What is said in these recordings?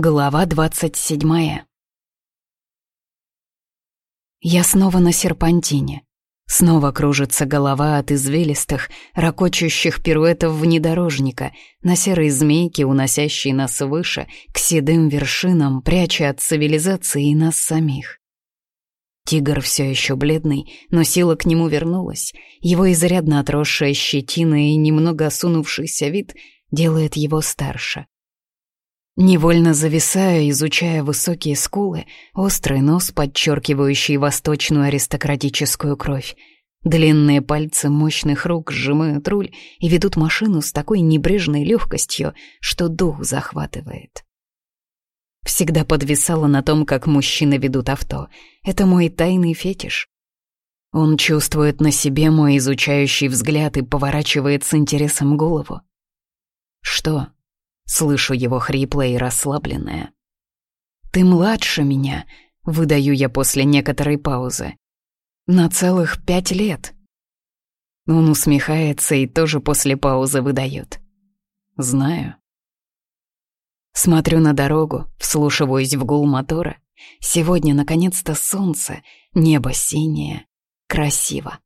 Глава двадцать седьмая. Я снова на серпантине. Снова кружится голова от извилистых, ракочущих пируэтов внедорожника, на серой змейке, уносящей нас выше, к седым вершинам, пряча от цивилизации нас самих. Тигр все еще бледный, но сила к нему вернулась. Его изрядно отросшая щетина и немного осунувшийся вид делает его старше. Невольно зависаю, изучая высокие скулы, острый нос, подчеркивающий восточную аристократическую кровь. Длинные пальцы мощных рук сжимают руль и ведут машину с такой небрежной легкостью, что дух захватывает. Всегда подвисала на том, как мужчины ведут авто. Это мой тайный фетиш. Он чувствует на себе мой изучающий взгляд и поворачивает с интересом голову. «Что?» Слышу его хриплое и расслабленное. «Ты младше меня», — выдаю я после некоторой паузы. «На целых пять лет». Он усмехается и тоже после паузы выдает. «Знаю». Смотрю на дорогу, вслушиваюсь в гул мотора. Сегодня, наконец-то, солнце, небо синее, красиво.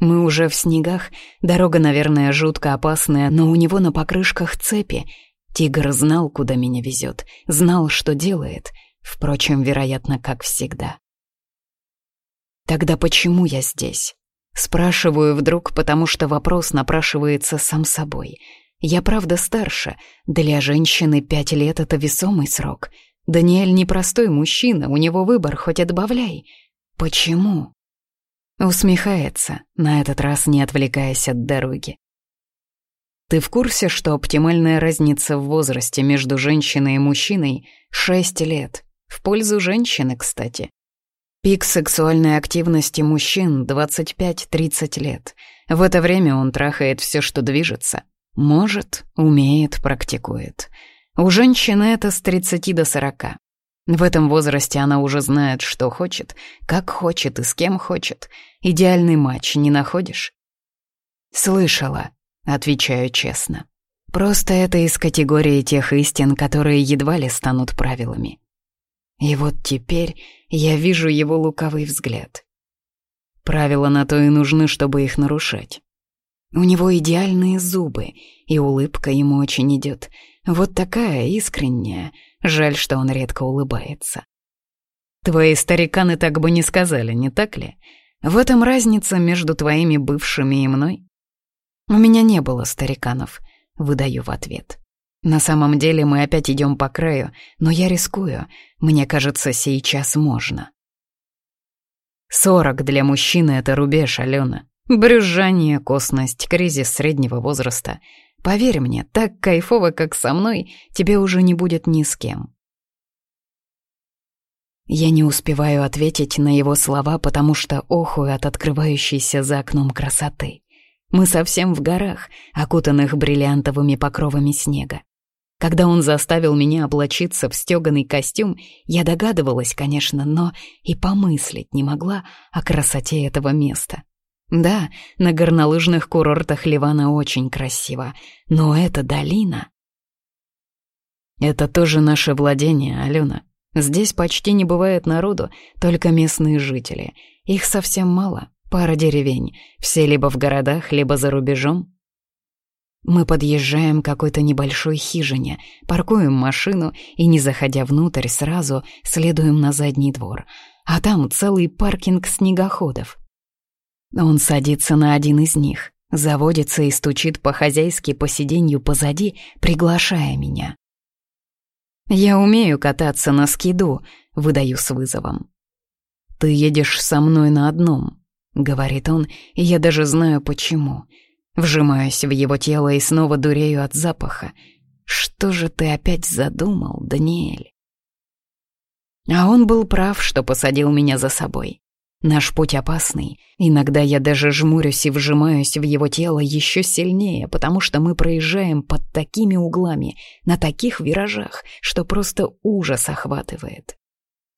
Мы уже в снегах, дорога, наверное, жутко опасная, но у него на покрышках цепи, Тигр знал, куда меня везет, знал, что делает, впрочем, вероятно, как всегда. Тогда почему я здесь? Спрашиваю вдруг, потому что вопрос напрашивается сам собой. Я правда старше, для женщины пять лет — это весомый срок. Даниэль непростой мужчина, у него выбор хоть отбавляй. Почему? Усмехается, на этот раз не отвлекаясь от дороги. Ты в курсе, что оптимальная разница в возрасте между женщиной и мужчиной — 6 лет? В пользу женщины, кстати. Пик сексуальной активности мужчин — 25-30 лет. В это время он трахает все, что движется. Может, умеет, практикует. У женщины это с 30 до 40. В этом возрасте она уже знает, что хочет, как хочет и с кем хочет. Идеальный матч не находишь? Слышала, Отвечаю честно. Просто это из категории тех истин, которые едва ли станут правилами. И вот теперь я вижу его лукавый взгляд. Правила на то и нужны, чтобы их нарушать. У него идеальные зубы, и улыбка ему очень идет. Вот такая искренняя. Жаль, что он редко улыбается. Твои стариканы так бы не сказали, не так ли? В этом разница между твоими бывшими и мной? «У меня не было стариканов», — выдаю в ответ. «На самом деле мы опять идем по краю, но я рискую. Мне кажется, сейчас можно». «Сорок для мужчины — это рубеж, Алена. Брюзжание, косность, кризис среднего возраста. Поверь мне, так кайфово, как со мной, тебе уже не будет ни с кем». Я не успеваю ответить на его слова, потому что охую от открывающейся за окном красоты. Мы совсем в горах, окутанных бриллиантовыми покровами снега. Когда он заставил меня облачиться в стёганый костюм, я догадывалась, конечно, но и помыслить не могла о красоте этого места. Да, на горнолыжных курортах Ливана очень красиво, но эта долина... Это тоже наше владение, Алена. Здесь почти не бывает народу, только местные жители. Их совсем мало, Пара деревень, все либо в городах, либо за рубежом. Мы подъезжаем к какой-то небольшой хижине, паркуем машину и, не заходя внутрь, сразу следуем на задний двор. А там целый паркинг снегоходов. Он садится на один из них, заводится и стучит по-хозяйски по сиденью позади, приглашая меня. «Я умею кататься на скиду», — выдаю с вызовом. «Ты едешь со мной на одном», — говорит он, я даже знаю почему. Вжимаюсь в его тело и снова дурею от запаха. Что же ты опять задумал, Даниэль? А он был прав, что посадил меня за собой. Наш путь опасный. Иногда я даже жмурюсь и вжимаюсь в его тело еще сильнее, потому что мы проезжаем под такими углами, на таких виражах, что просто ужас охватывает.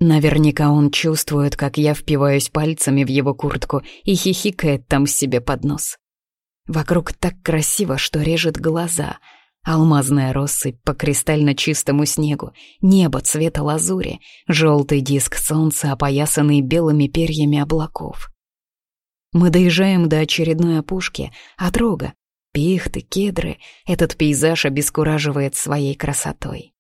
Наверняка он чувствует, как я впиваюсь пальцами в его куртку и хихикает там себе под нос. Вокруг так красиво, что режет глаза, Алмазная россыпь по кристально чистому снегу, небо цвета лазури, желтый диск солнца, опоясанный белыми перьями облаков. Мы доезжаем до очередной опушки, отрога, пихты, кедры. Этот пейзаж обескураживает своей красотой.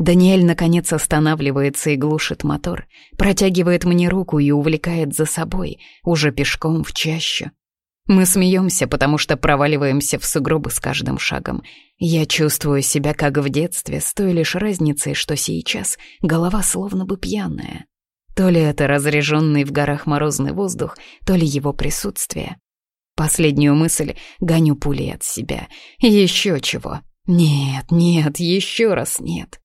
Даниэль, наконец, останавливается и глушит мотор, протягивает мне руку и увлекает за собой, уже пешком в чащу. Мы смеемся, потому что проваливаемся в сугробы с каждым шагом. Я чувствую себя как в детстве, с той лишь разницей, что сейчас голова словно бы пьяная. То ли это разреженный в горах морозный воздух, то ли его присутствие. Последнюю мысль гоню пулей от себя. Еще чего. Нет, нет, еще раз нет.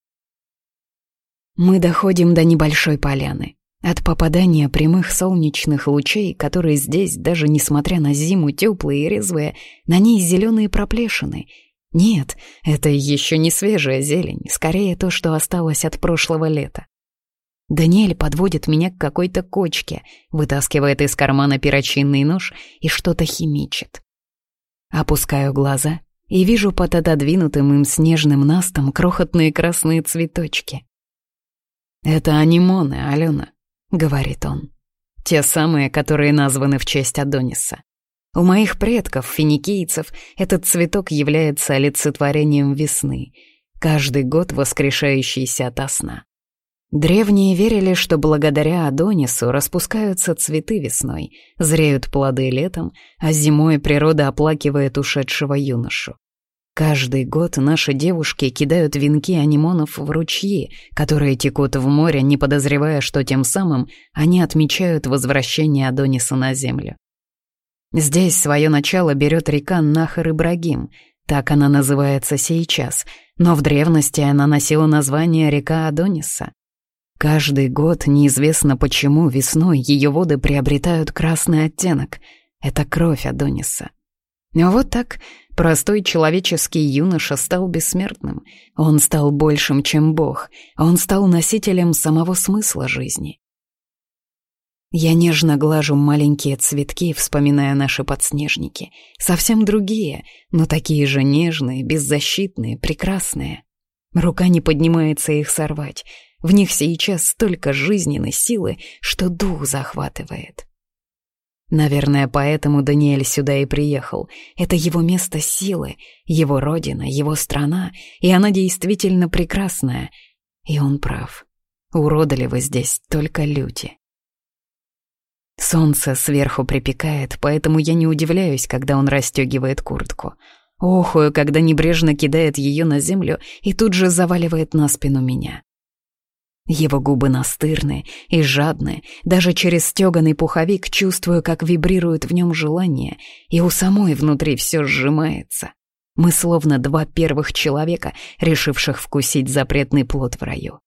Мы доходим до небольшой поляны. От попадания прямых солнечных лучей, которые здесь, даже несмотря на зиму теплые и резвые, на ней зеленые проплешины. Нет, это еще не свежая зелень, скорее то, что осталось от прошлого лета. Даниэль подводит меня к какой-то кочке, вытаскивает из кармана перочинный нож и что-то химичит. Опускаю глаза и вижу под отодвинутым им снежным настом крохотные красные цветочки. «Это анимоны, Алена», — говорит он. «Те самые, которые названы в честь Адониса. У моих предков, финикийцев, этот цветок является олицетворением весны, каждый год воскрешающийся ото сна. Древние верили, что благодаря Адонису распускаются цветы весной, зреют плоды летом, а зимой природа оплакивает ушедшего юношу. Каждый год наши девушки кидают венки анимонов в ручьи, которые текут в море, не подозревая, что тем самым они отмечают возвращение Адониса на землю. Здесь свое начало берет река Нахар-Ибрагим, так она называется сейчас, но в древности она носила название река Адониса. Каждый год, неизвестно почему, весной ее воды приобретают красный оттенок. Это кровь Адониса. Вот так простой человеческий юноша стал бессмертным. Он стал большим, чем Бог. Он стал носителем самого смысла жизни. Я нежно глажу маленькие цветки, вспоминая наши подснежники. Совсем другие, но такие же нежные, беззащитные, прекрасные. Рука не поднимается их сорвать. В них сейчас столько жизненной силы, что дух захватывает. Наверное, поэтому Даниэль сюда и приехал. Это его место силы, его родина, его страна, и она действительно прекрасная. И он прав. Уродливы здесь только люди. Солнце сверху припекает, поэтому я не удивляюсь, когда он расстегивает куртку. Охую, когда небрежно кидает ее на землю и тут же заваливает на спину меня. Его губы настырны и жадны, даже через стеганый пуховик чувствую, как вибрирует в нем желание, и у самой внутри все сжимается. Мы словно два первых человека, решивших вкусить запретный плод в раю.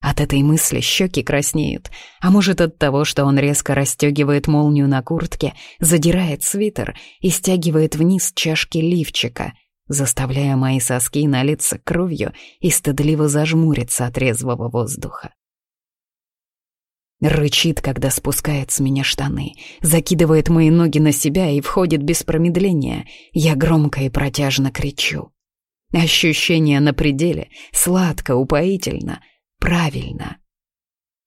От этой мысли щеки краснеют, а может от того, что он резко расстегивает молнию на куртке, задирает свитер и стягивает вниз чашки лифчика — заставляя мои соски налиться кровью и стыдливо зажмуриться от резвого воздуха. Рычит, когда спускает с меня штаны, закидывает мои ноги на себя и входит без промедления. Я громко и протяжно кричу. Ощущение на пределе, сладко, упоительно, правильно.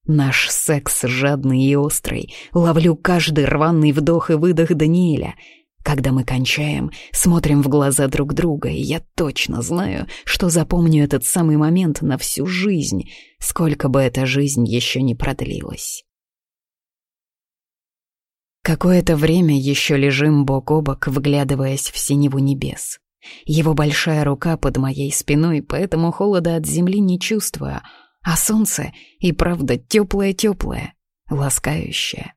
Наш секс жадный и острый, ловлю каждый рваный вдох и выдох Даниэля — когда мы кончаем, смотрим в глаза друг друга, и я точно знаю, что запомню этот самый момент на всю жизнь, сколько бы эта жизнь еще не продлилась. Какое-то время еще лежим бок о бок, вглядываясь в синеву небес. Его большая рука под моей спиной, поэтому холода от земли не чувствую, а солнце и правда теплое-теплое, ласкающее.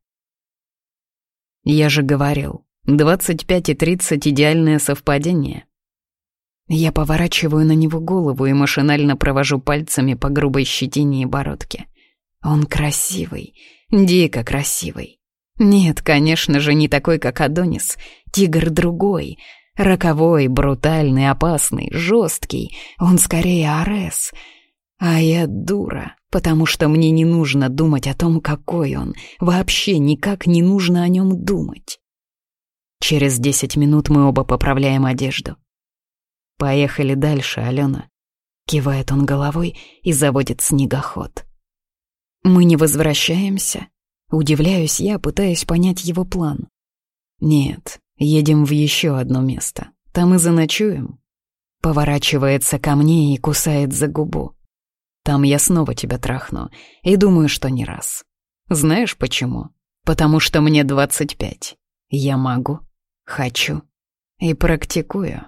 Я же говорил, Двадцать пять и тридцать — идеальное совпадение. Я поворачиваю на него голову и машинально провожу пальцами по грубой щетине и бородке. Он красивый, дико красивый. Нет, конечно же, не такой, как Адонис. Тигр другой, роковой, брутальный, опасный, жесткий. Он скорее Арес. А я дура, потому что мне не нужно думать о том, какой он. Вообще никак не нужно о нем думать. Через десять минут мы оба поправляем одежду. Поехали дальше, Алена. Кивает он головой и заводит снегоход. Мы не возвращаемся. Удивляюсь я, пытаясь понять его план. Нет, едем в еще одно место. Там и заночуем. Поворачивается ко мне и кусает за губу. Там я снова тебя трахну, и думаю, что не раз. Знаешь почему? Потому что мне 25. Я могу, хочу и практикую.